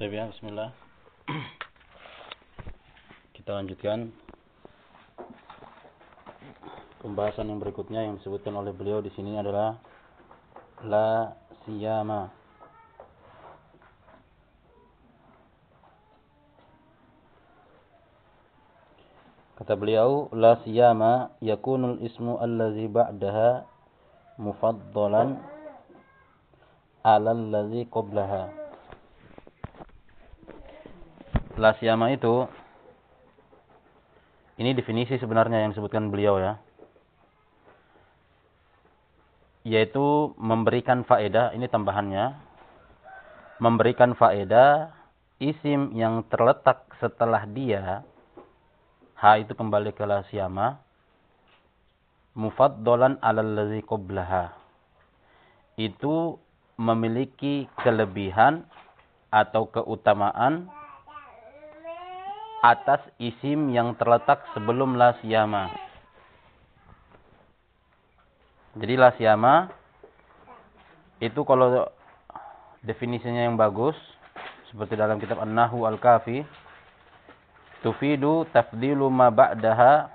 Baik ya, bismillah. Kita lanjutkan pembahasan yang berikutnya yang disebutkan oleh beliau di sini adalah la siyama. Kata beliau, la siyama yakunul ismu allazi ba'daha mufaddalan ala allazi qablaha. La siyama itu ini definisi sebenarnya yang disebutkan beliau ya. Yaitu memberikan faedah, ini tambahannya. Memberikan faedah isim yang terletak setelah dia Ha itu kembali ke la siyama. Mufaddolan alal ladzi qablaha. Itu memiliki kelebihan atau keutamaan atas isim yang terletak sebelum la siyama. Jadi la siyama itu kalau definisinya yang bagus seperti dalam kitab An-Nahwu Al-Kafi tufidu tafdilu ma ba'daha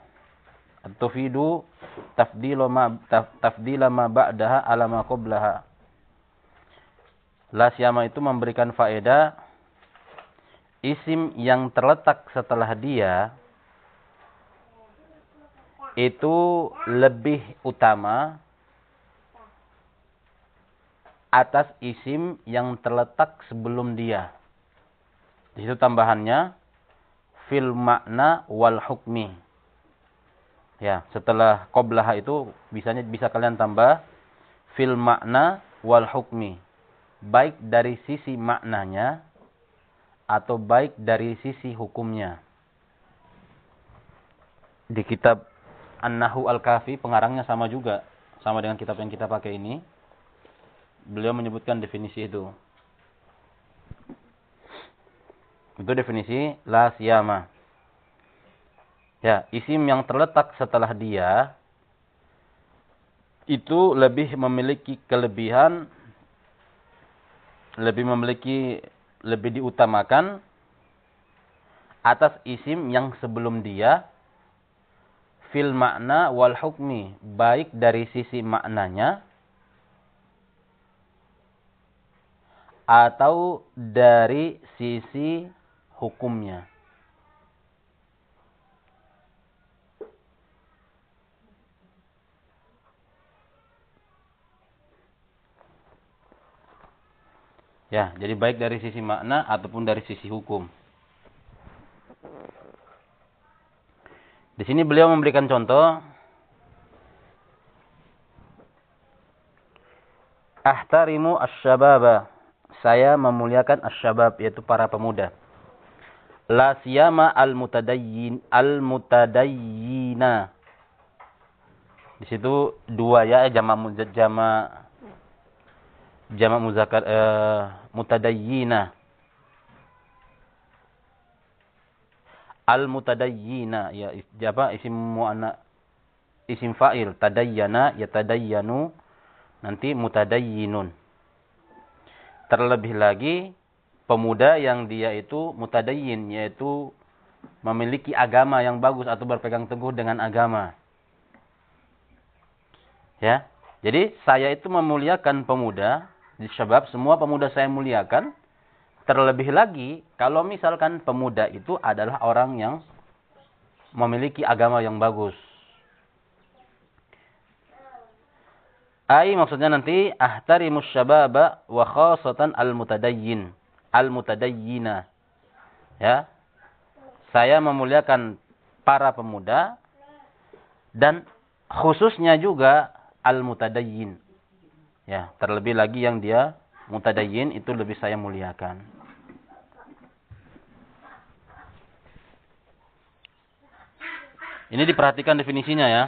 tufidu tafdilu ma taf, tafdila ma ba'daha ala ma qablaha la siyama itu memberikan faedah isim yang terletak setelah dia itu lebih utama atas isim yang terletak sebelum dia. Di situ tambahannya fil makna wal hukmi. Ya, setelah qoblah itu bisanya bisa kalian tambah fil makna wal hukmi. Baik dari sisi maknanya atau baik dari sisi hukumnya. Di kitab An-Nahu Al-Kafi pengarangnya sama juga, sama dengan kitab yang kita pakai ini. Beliau menyebutkan definisi itu. Itu definisi la siyama. Ya, isim yang terletak setelah dia itu lebih memiliki kelebihan lebih memiliki lebih diutamakan atas isim yang sebelum dia fil makna wal hukmi baik dari sisi maknanya atau dari sisi hukumnya. Ya, jadi baik dari sisi makna ataupun dari sisi hukum. Di sini beliau memberikan contoh Ahtarimu asyababa. Saya memuliakan asyabab yaitu para pemuda. La siyama al-mutadayyin al-mutadayyina. Di situ dua ya jama jama jama muzakkar eh, mutadayyina. Al-mutadayyina ya apa isim muanna isim fa'il tadayyana yatadayyanu nanti mutadayyinun. Terlebih lagi pemuda yang dia itu mutadayyin yaitu memiliki agama yang bagus atau berpegang teguh dengan agama. Ya. Jadi saya itu memuliakan pemuda sebab semua pemuda saya muliakan. Terlebih lagi kalau misalkan pemuda itu adalah orang yang memiliki agama yang bagus. Ai maksudnya nanti ahtarimus syababa wa khasatan al-mutadayyin, al-mutadayyina. Ya. Saya memuliakan para pemuda dan khususnya juga al-mutadayyin. Ya, terlebih lagi yang dia mutadayyin itu lebih saya muliakan. Ini diperhatikan definisinya ya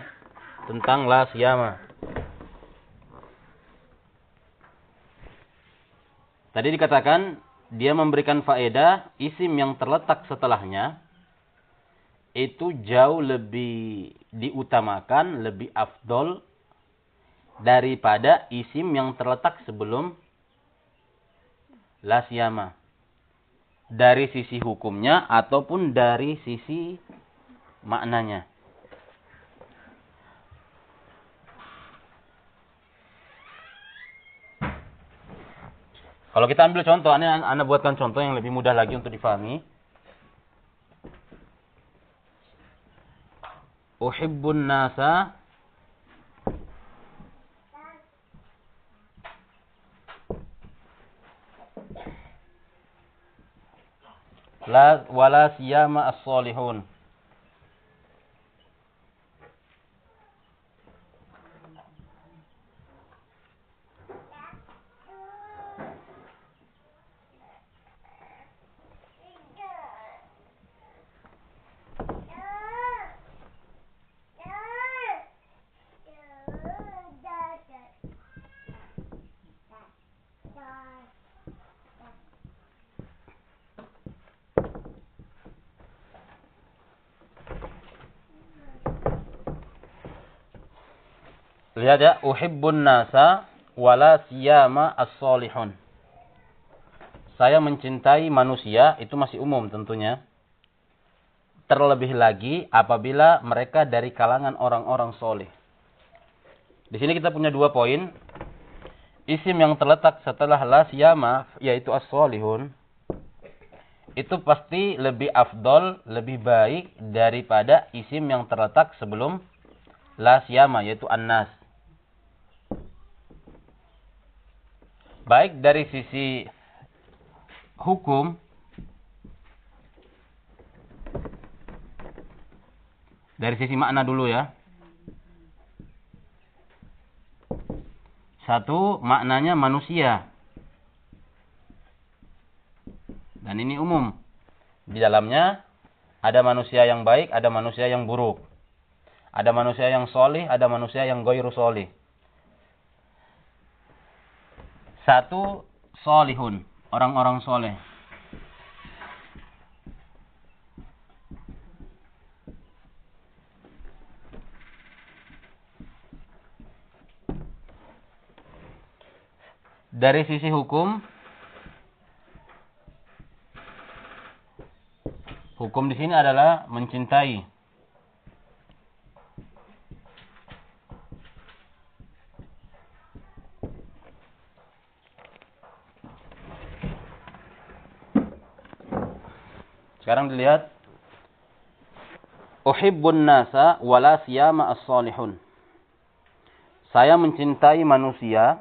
tentang la siyama. Tadi dikatakan dia memberikan faedah isim yang terletak setelahnya itu jauh lebih diutamakan, lebih afdol daripada isim yang terletak sebelum la siyama. dari sisi hukumnya ataupun dari sisi maknanya. Kalau kita ambil contoh, ini Anda buatkan contoh yang lebih mudah lagi untuk difahami. Uhibbun nasa la wala siyama as-salihun. Lihat ya, uhibbun nasa wala siyama as-solihun. Saya mencintai manusia, itu masih umum tentunya. Terlebih lagi apabila mereka dari kalangan orang-orang soleh. Di sini kita punya dua poin. Isim yang terletak setelah la siyama, yaitu as-solihun. Itu pasti lebih afdol, lebih baik daripada isim yang terletak sebelum la siyama, yaitu an-nas. Baik dari sisi hukum dari sisi makna dulu ya. Satu, maknanya manusia. Dan ini umum. Di dalamnya ada manusia yang baik, ada manusia yang buruk. Ada manusia yang solih, ada manusia yang goiru solih. Satu, solihun. Orang-orang soleh. Dari sisi hukum, hukum di sini adalah mencintai. Sekarang dilihat Uhibbun nasa wala siyama as-salihun. Saya mencintai manusia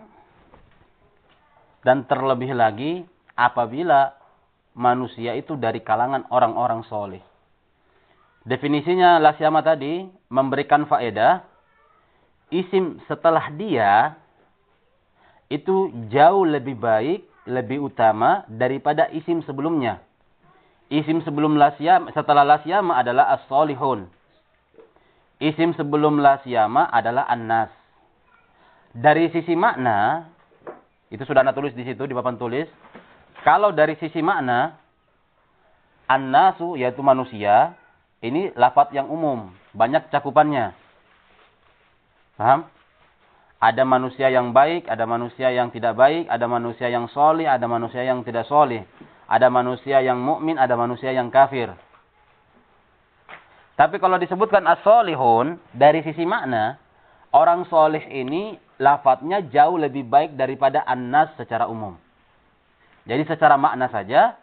dan terlebih lagi apabila manusia itu dari kalangan orang-orang soleh. Definisinya lasyama tadi memberikan faedah isim setelah dia itu jauh lebih baik, lebih utama daripada isim sebelumnya. Isim sebelum lasyama, setelah lasyama adalah as-solihun. Isim sebelum lasyama adalah an-nas. Dari sisi makna, itu sudah anda tulis di situ di papan tulis. Kalau dari sisi makna, an-nasu yaitu manusia, ini lafat yang umum, banyak cakupannya. Paham? Ada manusia yang baik, ada manusia yang tidak baik, ada manusia yang solih, ada manusia yang tidak solih. Ada manusia yang mukmin, ada manusia yang kafir. Tapi kalau disebutkan as-solihun, dari sisi makna, orang solih ini lafadznya jauh lebih baik daripada an-nas secara umum. Jadi secara makna saja,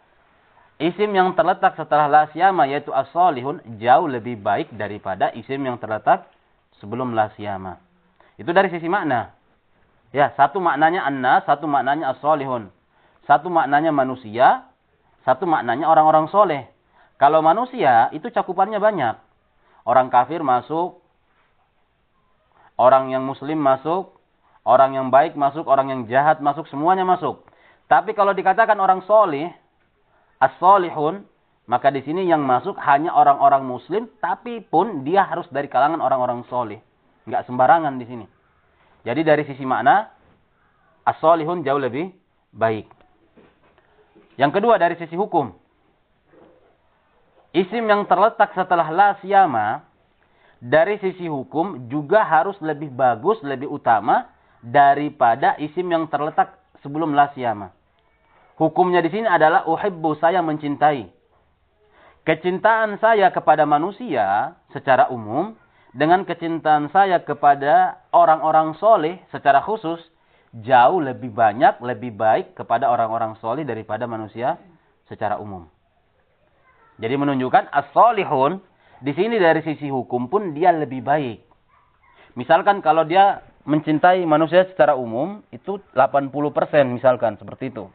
isim yang terletak setelah la siyama yaitu as-solihun jauh lebih baik daripada isim yang terletak sebelum la siyama. Itu dari sisi makna. Ya, satu maknanya an-nas, satu maknanya as-solihun. Satu maknanya manusia, satu maknanya orang-orang soleh. Kalau manusia itu cakupannya banyak. Orang kafir masuk, orang yang muslim masuk, orang yang baik masuk, orang yang jahat masuk, semuanya masuk. Tapi kalau dikatakan orang soleh, as-solihun, maka di sini yang masuk hanya orang-orang muslim, tapi pun dia harus dari kalangan orang-orang soleh. Enggak sembarangan di sini. Jadi dari sisi makna, as-solihun jauh lebih baik. Yang kedua dari sisi hukum. Isim yang terletak setelah la siyama dari sisi hukum juga harus lebih bagus, lebih utama daripada isim yang terletak sebelum la siyama. Hukumnya di sini adalah uhibbu saya mencintai. Kecintaan saya kepada manusia secara umum dengan kecintaan saya kepada orang-orang soleh secara khusus jauh lebih banyak, lebih baik kepada orang-orang soleh daripada manusia secara umum. Jadi menunjukkan as-solihun di sini dari sisi hukum pun dia lebih baik. Misalkan kalau dia mencintai manusia secara umum itu 80% misalkan seperti itu.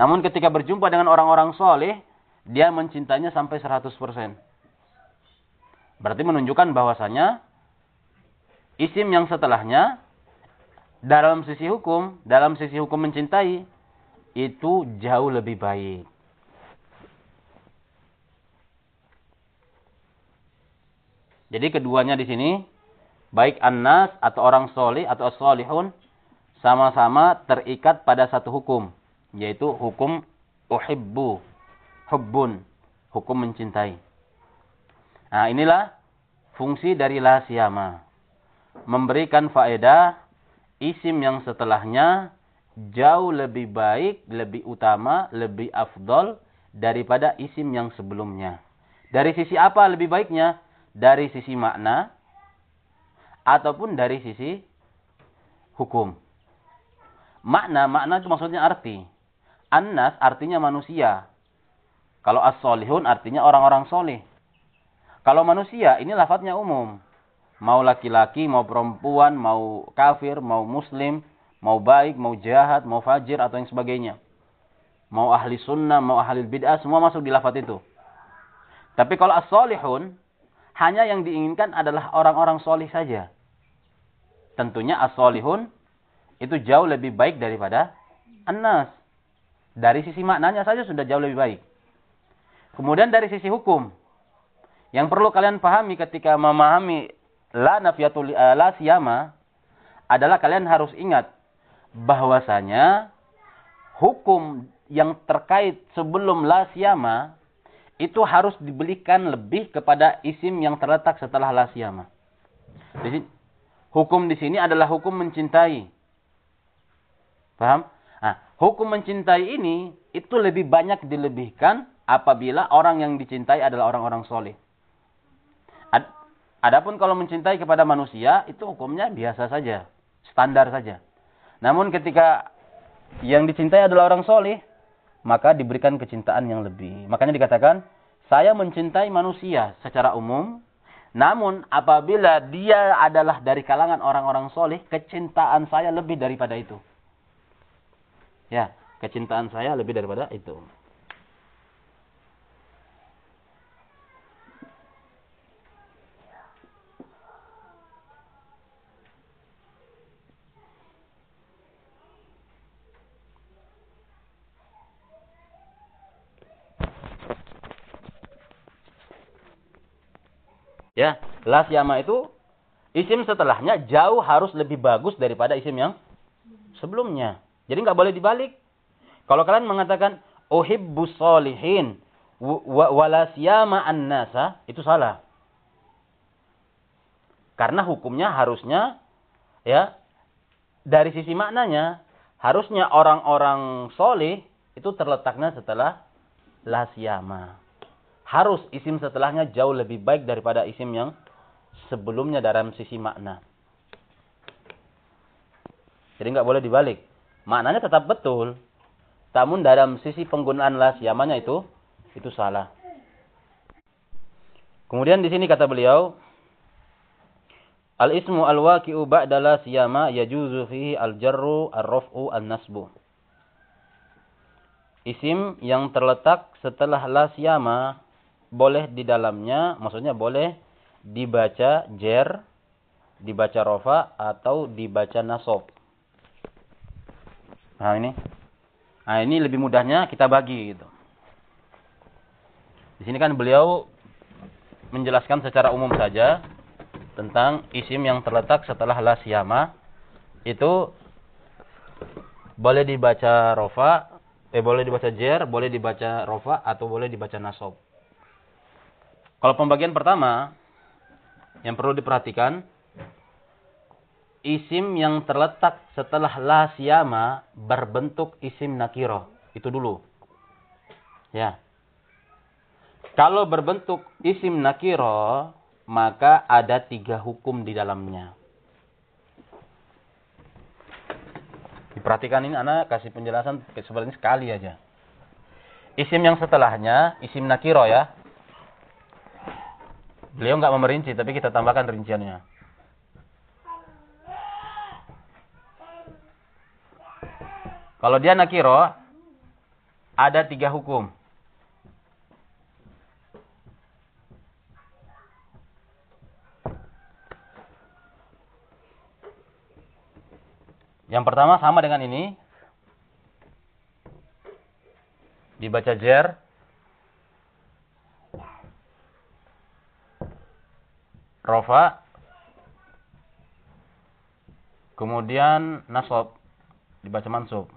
Namun ketika berjumpa dengan orang-orang soleh, dia mencintainya sampai 100%. Berarti menunjukkan bahwasanya isim yang setelahnya dalam sisi hukum, dalam sisi hukum mencintai itu jauh lebih baik. Jadi keduanya di sini baik annas atau orang soleh atau solihun sama-sama terikat pada satu hukum yaitu hukum uhibbu, hubbun, hukum mencintai. Nah, inilah fungsi dari la siyama. Memberikan faedah isim yang setelahnya jauh lebih baik, lebih utama, lebih afdol daripada isim yang sebelumnya. Dari sisi apa lebih baiknya? Dari sisi makna ataupun dari sisi hukum. Makna, makna itu maksudnya arti. Annas artinya manusia. Kalau as-solihun artinya orang-orang solih. Kalau manusia ini lafadznya umum. Mau laki-laki, mau perempuan, mau kafir, mau muslim, mau baik, mau jahat, mau fajir atau yang sebagainya. Mau ahli sunnah, mau ahli bid'ah, semua masuk di lafadz itu. Tapi kalau as-solihun, hanya yang diinginkan adalah orang-orang solih saja. Tentunya as-solihun itu jauh lebih baik daripada an-nas. Dari sisi maknanya saja sudah jauh lebih baik. Kemudian dari sisi hukum. Yang perlu kalian pahami ketika memahami la nafiyatul uh, la siyama adalah kalian harus ingat bahwasanya hukum yang terkait sebelum la siyama itu harus dibelikan lebih kepada isim yang terletak setelah la siyama. Di sini, hukum di sini adalah hukum mencintai. Paham? Nah, hukum mencintai ini itu lebih banyak dilebihkan apabila orang yang dicintai adalah orang-orang soleh. Ad, adapun kalau mencintai kepada manusia itu hukumnya biasa saja, standar saja. Namun ketika yang dicintai adalah orang soleh, maka diberikan kecintaan yang lebih. Makanya dikatakan, saya mencintai manusia secara umum, namun apabila dia adalah dari kalangan orang-orang soleh, kecintaan saya lebih daripada itu. Ya, kecintaan saya lebih daripada itu. Ya, las yama itu isim setelahnya jauh harus lebih bagus daripada isim yang sebelumnya. Jadi nggak boleh dibalik. Kalau kalian mengatakan uhibbus solihin wala siyama an-nasa, itu salah. Karena hukumnya harusnya ya dari sisi maknanya harusnya orang-orang solih itu terletaknya setelah la siyama. Harus isim setelahnya jauh lebih baik daripada isim yang sebelumnya dalam sisi makna. Jadi nggak boleh dibalik. Maknanya tetap betul. Namun dalam sisi penggunaan las yamannya itu itu salah. Kemudian di sini kata beliau, Al-ismu al-waqi'u ba'da la siyama yajuzu fihi al-jarru ar-raf'u an-nasbu. Isim yang terletak setelah la siyama boleh di dalamnya, maksudnya boleh dibaca jer, dibaca rofa atau dibaca nasob. Nah ini. Nah ini lebih mudahnya kita bagi gitu. Di sini kan beliau menjelaskan secara umum saja tentang isim yang terletak setelah la siyama itu boleh dibaca rofa, eh boleh dibaca jer, boleh dibaca rofa atau boleh dibaca nasob. Kalau pembagian pertama yang perlu diperhatikan isim yang terletak setelah la siyama berbentuk isim nakiro. Itu dulu. Ya. Kalau berbentuk isim nakiro, maka ada tiga hukum di dalamnya. Diperhatikan ini anak kasih penjelasan sebenarnya sekali aja. Isim yang setelahnya, isim nakiro ya. Beliau nggak memerinci, tapi kita tambahkan rinciannya. Kalau dia nakiro, ada tiga hukum. Yang pertama sama dengan ini. Dibaca jer. Rofa. Kemudian nasob. Dibaca mansub.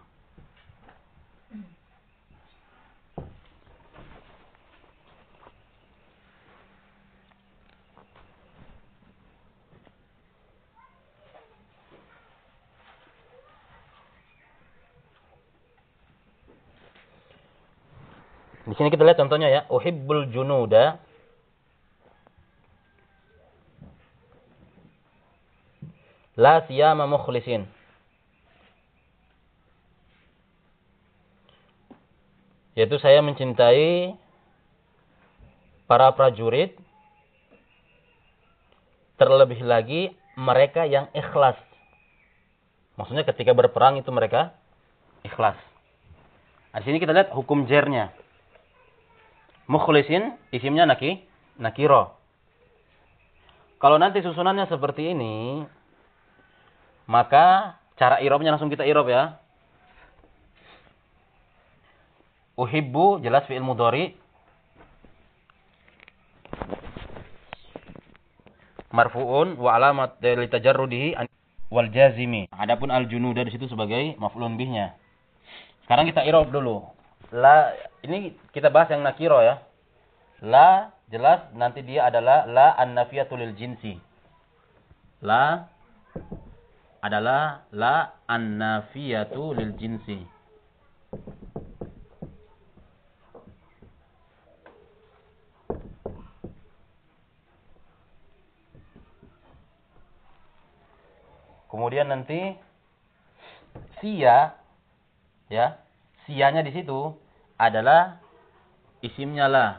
Di sini kita lihat contohnya ya, uhibbul junuda la siyama mukhlisin. Yaitu saya mencintai para prajurit terlebih lagi mereka yang ikhlas. Maksudnya ketika berperang itu mereka ikhlas. Nah, di sini kita lihat hukum jernya. Mukhlisin isimnya naki, nakiro. Kalau nanti susunannya seperti ini, maka cara irobnya langsung kita irob ya. Uhibbu jelas fi'il mudhari. Marfu'un wa alamat li tajarrudihi wal jazimi. Adapun al junuda di situ sebagai maf'ulun bihnya. Sekarang kita irob dulu la ini kita bahas yang nakiro ya. La jelas nanti dia adalah la an-nafiyatul jinsi. La adalah la an-nafiyatu lil jinsi. Kemudian nanti sia ya sianya di situ adalah isimnya lah.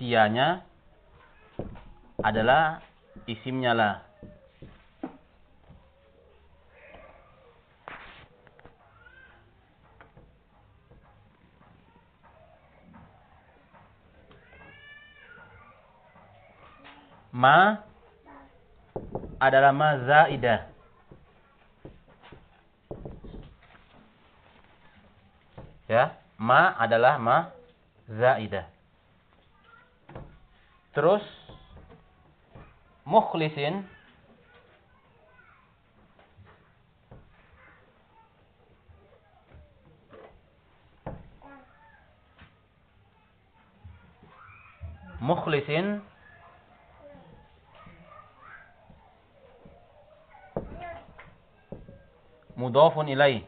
Sianya adalah isimnya lah. Ma adalah ma zaidah. Ya, ma adalah ma zaidah. Terus mukhlisin. Mukhlisin. Mudhafun ilaih.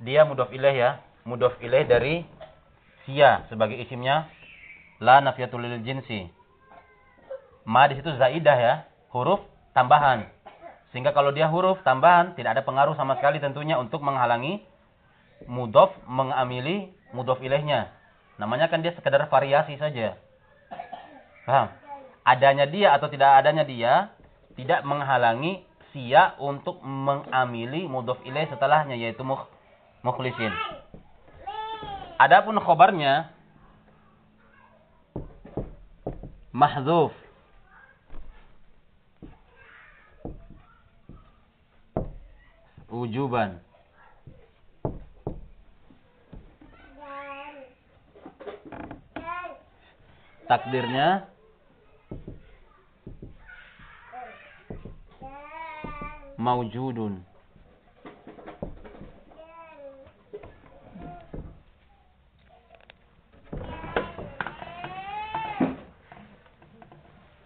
Dia mudhaf ilaih ya, mudhaf ilaih dari sia sebagai isimnya la nafiyatul lil jinsi. Ma di situ zaidah ya, huruf tambahan. Sehingga kalau dia huruf tambahan tidak ada pengaruh sama sekali tentunya untuk menghalangi mudhaf mengamili mudhaf ilaihnya. Namanya kan dia sekedar variasi saja. Paham? adanya dia atau tidak adanya dia tidak menghalangi sia untuk mengamili mudhof ilaih setelahnya yaitu mukh mukhlisin. Adapun khobarnya mahdzuf wujuban takdirnya maujudun.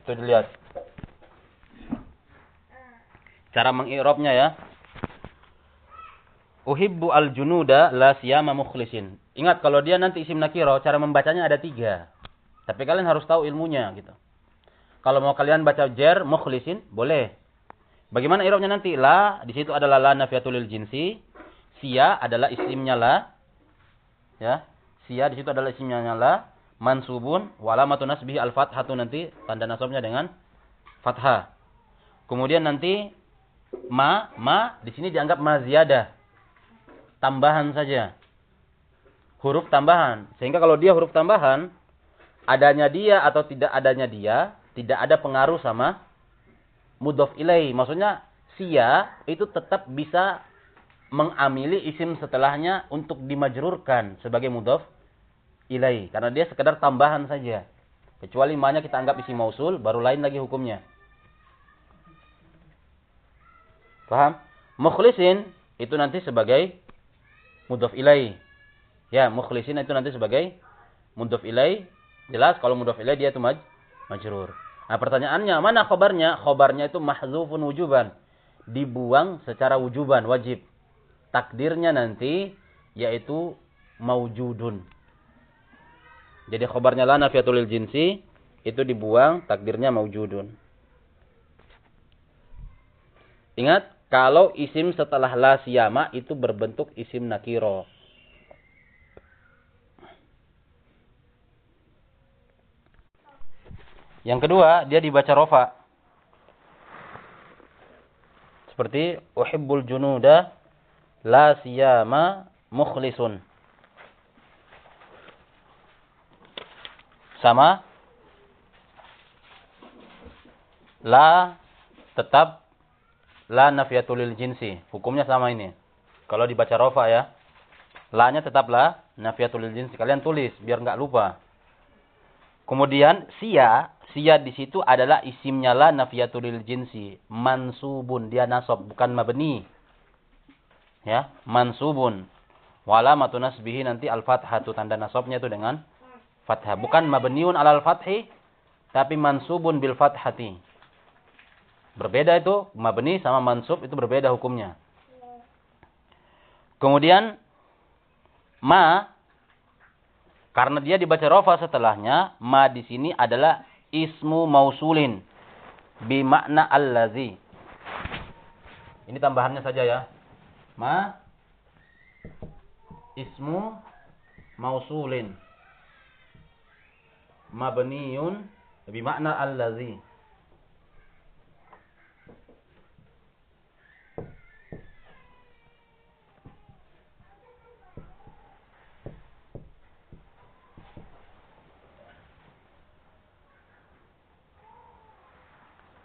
Itu dilihat. Cara mengi'rabnya ya. Uhibbu al-junuda la siyama mukhlisin. Ingat kalau dia nanti isim nakiro, cara membacanya ada tiga. Tapi kalian harus tahu ilmunya gitu. Kalau mau kalian baca jer mukhlisin, boleh. Bagaimana i'rabnya nanti? La, di situ adalah la nafiatul jinsi. Sia adalah isimnya la. Ya. Sia di situ adalah isimnya la. Mansubun walamatun nasbihi al-fathatu nanti tanda nasabnya dengan fathah. Kemudian nanti ma ma di sini dianggap ma ziyadah tambahan saja. Huruf tambahan. Sehingga kalau dia huruf tambahan, adanya dia atau tidak adanya dia, tidak ada pengaruh sama mudhof ilai. Maksudnya, sia itu tetap bisa mengamili isim setelahnya untuk dimajrurkan sebagai mudhof ilai. Karena dia sekedar tambahan saja. Kecuali mana kita anggap isim mausul, baru lain lagi hukumnya. Paham? Mukhlisin itu nanti sebagai mudhof ilai. Ya, mukhlisin itu nanti sebagai mudhof ilai. Jelas kalau mudhof ilai dia itu maj majrur. Nah, pertanyaannya, mana khobarnya? Khobarnya itu mahzufun wujuban. Dibuang secara wujuban, wajib. Takdirnya nanti yaitu maujudun. Jadi khobarnya la nafiatul jinsi itu dibuang, takdirnya maujudun. Ingat, kalau isim setelah la siyama itu berbentuk isim nakiro. Yang kedua, dia dibaca rofa. Seperti uhibbul junuda la siyama mukhlisun. Sama la tetap La nafiatulil jinsi. Hukumnya sama ini. Kalau dibaca rofa ya. La-nya tetap la nafiatulil jinsi. Kalian tulis biar nggak lupa. Kemudian sia, sia di situ adalah isimnya la nafiatulil jinsi. Mansubun, dia nasab, bukan mabni. Ya, mansubun. Wala matunasbihi nanti al-fathatu tanda nasabnya itu dengan fathah. Bukan mabniun alal fathi, tapi mansubun bil fathati. Berbeda itu mabni sama mansub itu berbeda hukumnya. Kemudian ma karena dia dibaca rofa setelahnya, ma di sini adalah ismu mausulin bi makna allazi. Ini tambahannya saja ya. Ma ismu mausulin mabniun bi makna allazi.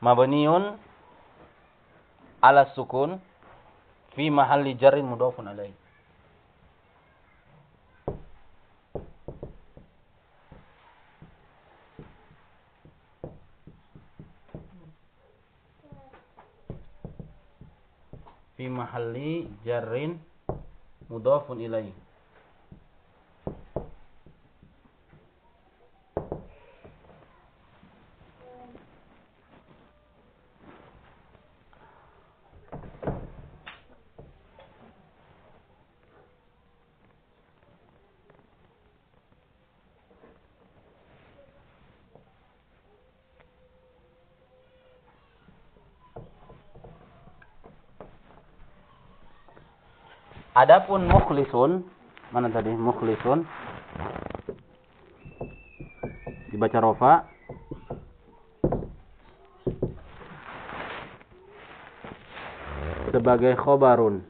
mabniun ala sukun fi mahalli jarrin mudhafun Fi mahalli jarrin mudhafun ilaih. Adapun mukhlisun, mana tadi mukhlisun? Dibaca rofa. Sebagai khobarun.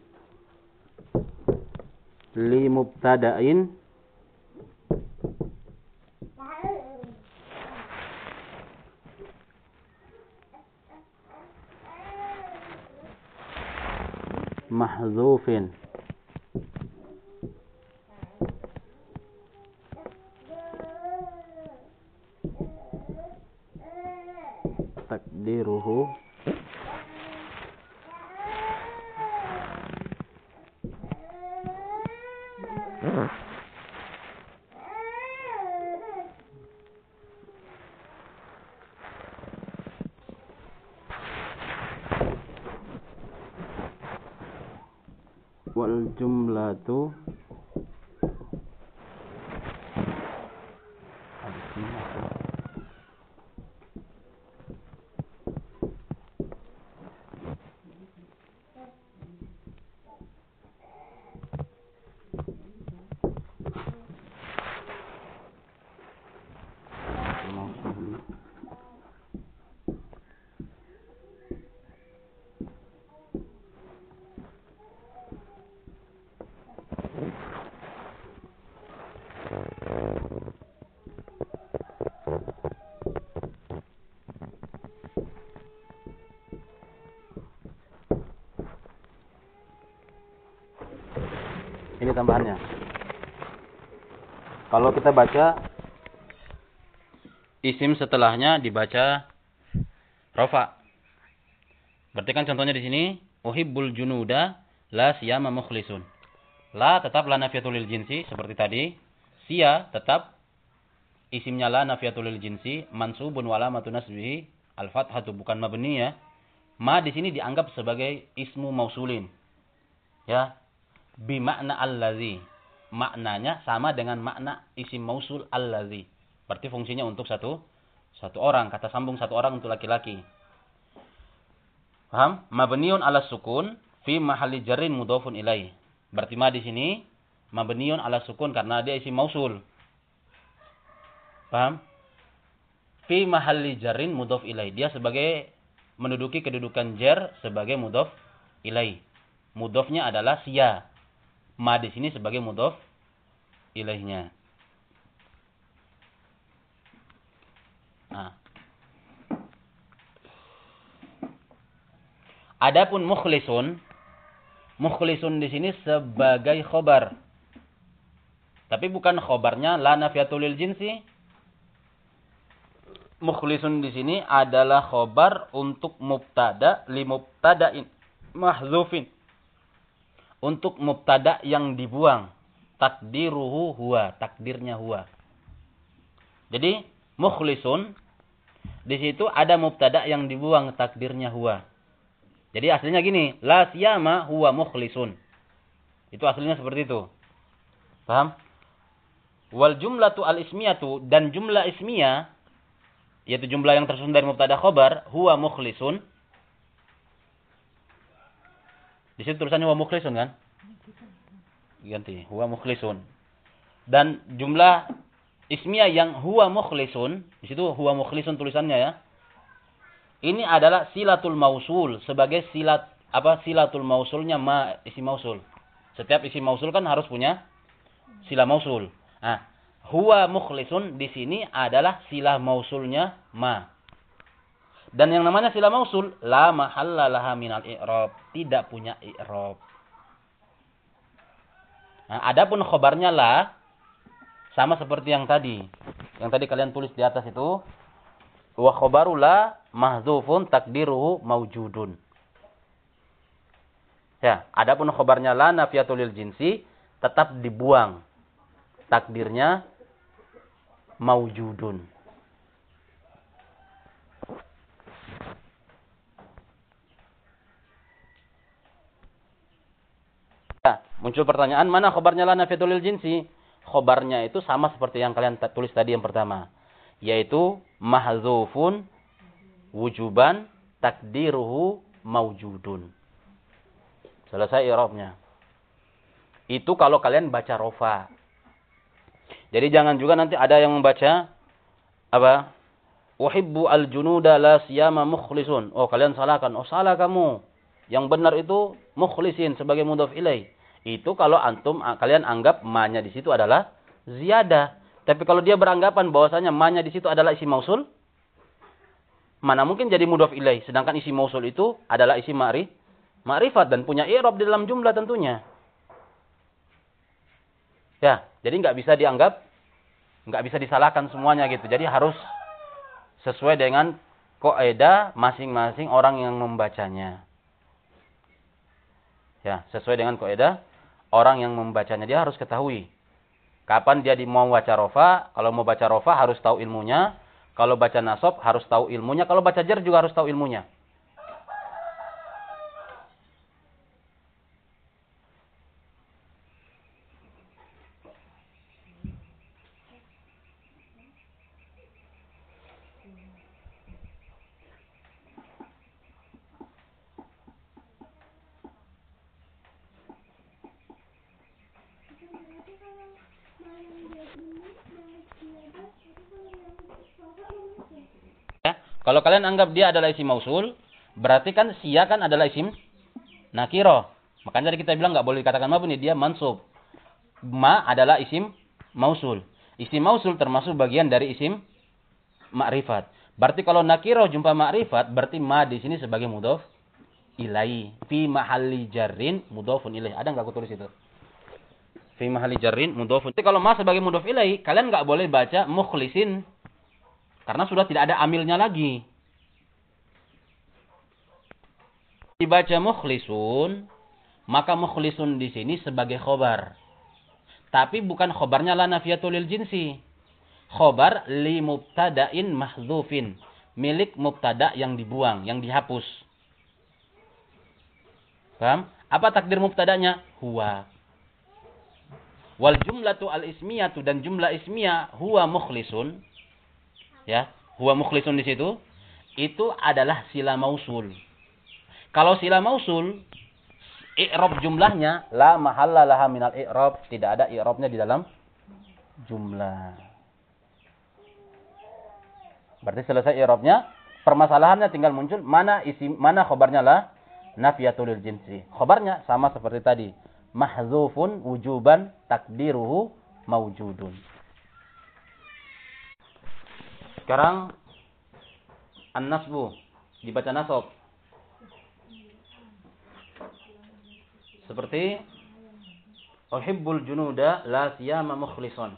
Li mubtada'in. Mahzufin. تقديره jumlah jumlatu tambahannya. Kalau kita baca isim setelahnya dibaca rofa. Berarti kan contohnya di sini uhibbul junuda la siyama mukhlisun. La tetap la nafiyatul jinsi seperti tadi. Sia tetap isimnya la nafiyatul jinsi mansubun wala nasbihi al-fathatu bukan mabniyah. Ma di sini dianggap sebagai ismu mausulin. Ya, bimakna allazi. Maknanya sama dengan makna isim mausul allazi. Berarti fungsinya untuk satu satu orang, kata sambung satu orang untuk laki-laki. Paham? Mabniun ala sukun fi mahalli jarrin mudhafun ilaih. Berarti ma di sini mabniun ala sukun karena dia isim mausul. Paham? Fi mahalli jarrin mudhaf ilaih. Dia sebagai menduduki kedudukan jar sebagai mudhaf ilaih. Mudhafnya adalah sia. Ma di sini sebagai mudhof ilaihnya. Nah. Adapun mukhlisun, mukhlisun di sini sebagai khobar. Tapi bukan khobarnya la nafiyatul jinsi. Mukhlisun di sini adalah khobar untuk mubtada li mubtada'in mahzufin untuk mubtada yang dibuang. Takdiruhu huwa, takdirnya huwa. Jadi mukhlisun di situ ada mubtada yang dibuang takdirnya huwa. Jadi aslinya gini, la siyama huwa mukhlisun. Itu aslinya seperti itu. Paham? Wal jumlatu al ismiyatu dan jumlah ismiyah yaitu jumlah yang tersusun dari mubtada khobar huwa mukhlisun di situ tulisannya huwa mukhlisun kan? Ganti, huwa mukhlisun. Dan jumlah ismiyah yang huwa mukhlisun, di situ huwa mukhlisun tulisannya ya. Ini adalah silatul mausul sebagai silat apa silatul mausulnya ma isi mausul. Setiap isi mausul kan harus punya sila mausul. Nah, huwa mukhlisun di sini adalah sila mausulnya ma. Dan yang namanya sila mausul la mahalla laha minal i'rab, tidak punya i'rab. Nah, adapun khobarnya la sama seperti yang tadi. Yang tadi kalian tulis di atas itu wa khobaru la mahdzufun takdiruhu maujudun. Ya, adapun khobarnya la nafiyatul jinsi tetap dibuang. Takdirnya maujudun. Muncul pertanyaan, mana khobarnya lana fitulil jinsi? Khobarnya itu sama seperti yang kalian tulis tadi yang pertama. Yaitu mahzufun wujuban takdiruhu maujudun. Selesai i'rabnya. Itu kalau kalian baca rofa. Jadi jangan juga nanti ada yang membaca apa? Uhibbu al-junuda la siyama mukhlisun. Oh, kalian salahkan. Oh, salah kamu. Yang benar itu mukhlisin sebagai mudhaf ilaih. Itu kalau antum kalian anggap ma-nya di situ adalah ziyadah. Tapi kalau dia beranggapan bahwasanya ma-nya di situ adalah isi mausul, mana mungkin jadi mudhof ilaih. Sedangkan isi mausul itu adalah isi ma'rif, ma'rifat dan punya i'rab di dalam jumlah tentunya. Ya, jadi nggak bisa dianggap, nggak bisa disalahkan semuanya gitu. Jadi harus sesuai dengan koedah masing-masing orang yang membacanya. Ya, sesuai dengan koedah orang yang membacanya dia harus ketahui kapan dia mau baca rofa. Kalau mau baca rofa harus tahu ilmunya. Kalau baca nasob harus tahu ilmunya. Kalau baca jar juga harus tahu ilmunya. Kalau kalian anggap dia adalah isim mausul, berarti kan sia kan adalah isim nakiro. Makanya tadi kita bilang nggak boleh dikatakan mabni, dia mansub. Ma adalah isim mausul. Isim mausul termasuk bagian dari isim ma'rifat. Berarti kalau nakiro jumpa ma'rifat, berarti ma di sini sebagai mudhof ilai. Fi mahalli jarrin mudhofun ilai. Ada nggak aku tulis itu? Fi mahalli jarrin mudhofun. Jadi kalau ma sebagai mudhof ilai, kalian nggak boleh baca mukhlisin karena sudah tidak ada amilnya lagi. Dibaca mukhlisun, maka mukhlisun di sini sebagai khobar. Tapi bukan khobarnya la nafiyatul jinsi. Khobar li mubtada'in mahdzufin. Milik mubtada yang dibuang, yang dihapus. Paham? Apa takdir mubtadanya? Huwa. Wal jumlatu al ismiyatu dan jumlah ismiyah huwa mukhlisun ya, huwa mukhlisun di situ, itu adalah sila mausul. Kalau sila mausul, i'rab jumlahnya la mahalla laha minal i'rab, tidak ada i'rabnya di dalam jumlah. Berarti selesai i'rabnya, permasalahannya tinggal muncul mana isi mana khobarnya la nafiyatul jinsi. Khobarnya sama seperti tadi, mahzufun wujuban takdiruhu maujudun. Sekarang an-nasbu dibaca nasab. Seperti uhibbul junuda la siyama mukhlison.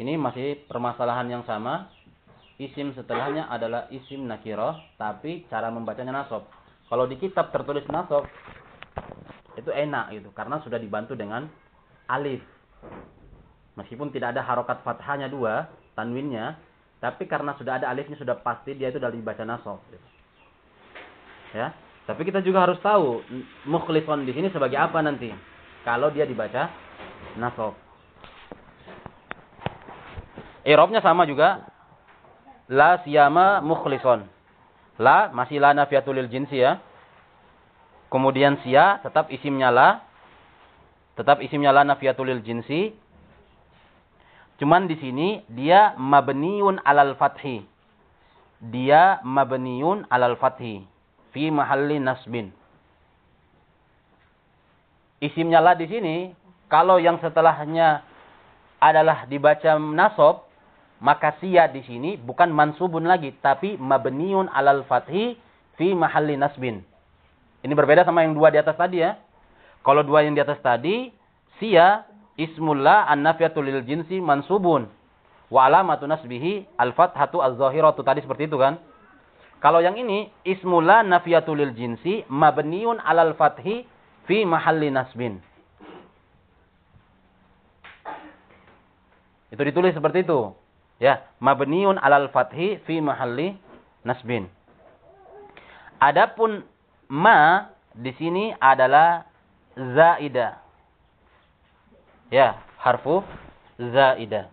Sini masih permasalahan yang sama. Isim setelahnya adalah isim nakirah, tapi cara membacanya nasab. Kalau di kitab tertulis nasab, itu enak gitu, karena sudah dibantu dengan alif. Meskipun tidak ada harokat fathahnya dua, tanwinnya, tapi karena sudah ada alifnya sudah pasti dia itu dari baca nasab. Ya, tapi kita juga harus tahu mukhlifon di sini sebagai apa nanti kalau dia dibaca nasab. Irobnya sama juga. La siyama mukhlison. La masih la nafiatul jinsi ya. Kemudian sia tetap isimnya la. Tetap isimnya la nafiatul jinsi. Cuman di sini dia mabniun alal fathi. Dia mabniun alal fathi fi mahalli nasbin. Isimnya lah di sini kalau yang setelahnya adalah dibaca nasab, maka sia di sini bukan mansubun lagi tapi mabniun alal fathi fi mahalli nasbin. Ini berbeda sama yang dua di atas tadi ya. Kalau dua yang di atas tadi, sia ismullah an-nafiyatul lil jinsi mansubun. Wa alamatu nasbihi al-fathatu az-zahiratu. Tadi seperti itu kan? Kalau yang ini ismullah nafiyatul lil jinsi mabniun alal fathi fi mahalli nasbin. Itu ditulis seperti itu. Ya mabniun alal fathi fi mahalli nasbin. Adapun ma di sini adalah zaidah Ya, harfu zaidah.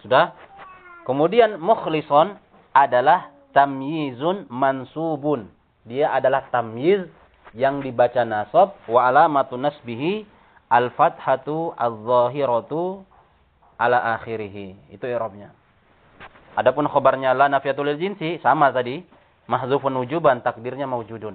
Sudah? Kemudian mukhlison adalah tamyizun mansubun. Dia adalah tamyiz yang dibaca nasab wa alamatu nasbihi al-fathatu az-zahiratu ala akhirih. Itu i'rabnya. Adapun khabarnya la nafiyatul jinsi sama tadi mahzufun wujuban takdirnya maujudun.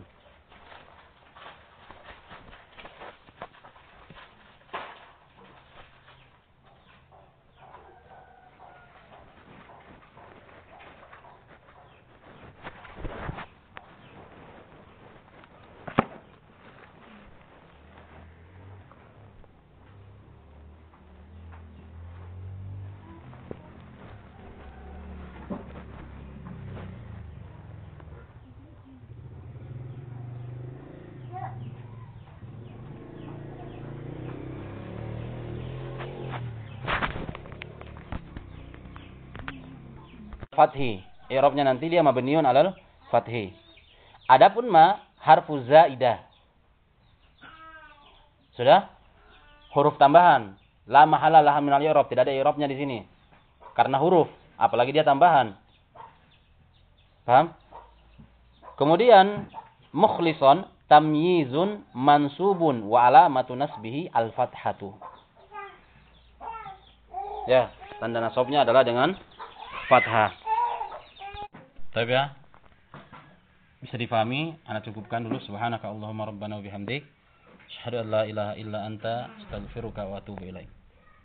Fathi. I'rabnya nanti dia mabniun alal fathi. Adapun ma harfu zaidah. Sudah? Huruf tambahan. La mahala laha minal i'rab, tidak ada i'rabnya di sini. Karena huruf, apalagi dia tambahan. Paham? Kemudian mukhlison tamyizun mansubun wa alamatu nasbihi al-fathatu. Ya, tanda nasabnya adalah dengan fathah. Tapi ya. Bisa difahami, anak cukupkan dulu subhanaka Allahumma rabbana wa bihamdik. Asyhadu an la ilaha illa anta astaghfiruka wa atubu ilaik.